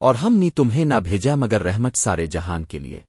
اور ہم نے تمہیں نہ بھیجا مگر رحمت سارے جہان کے لیے۔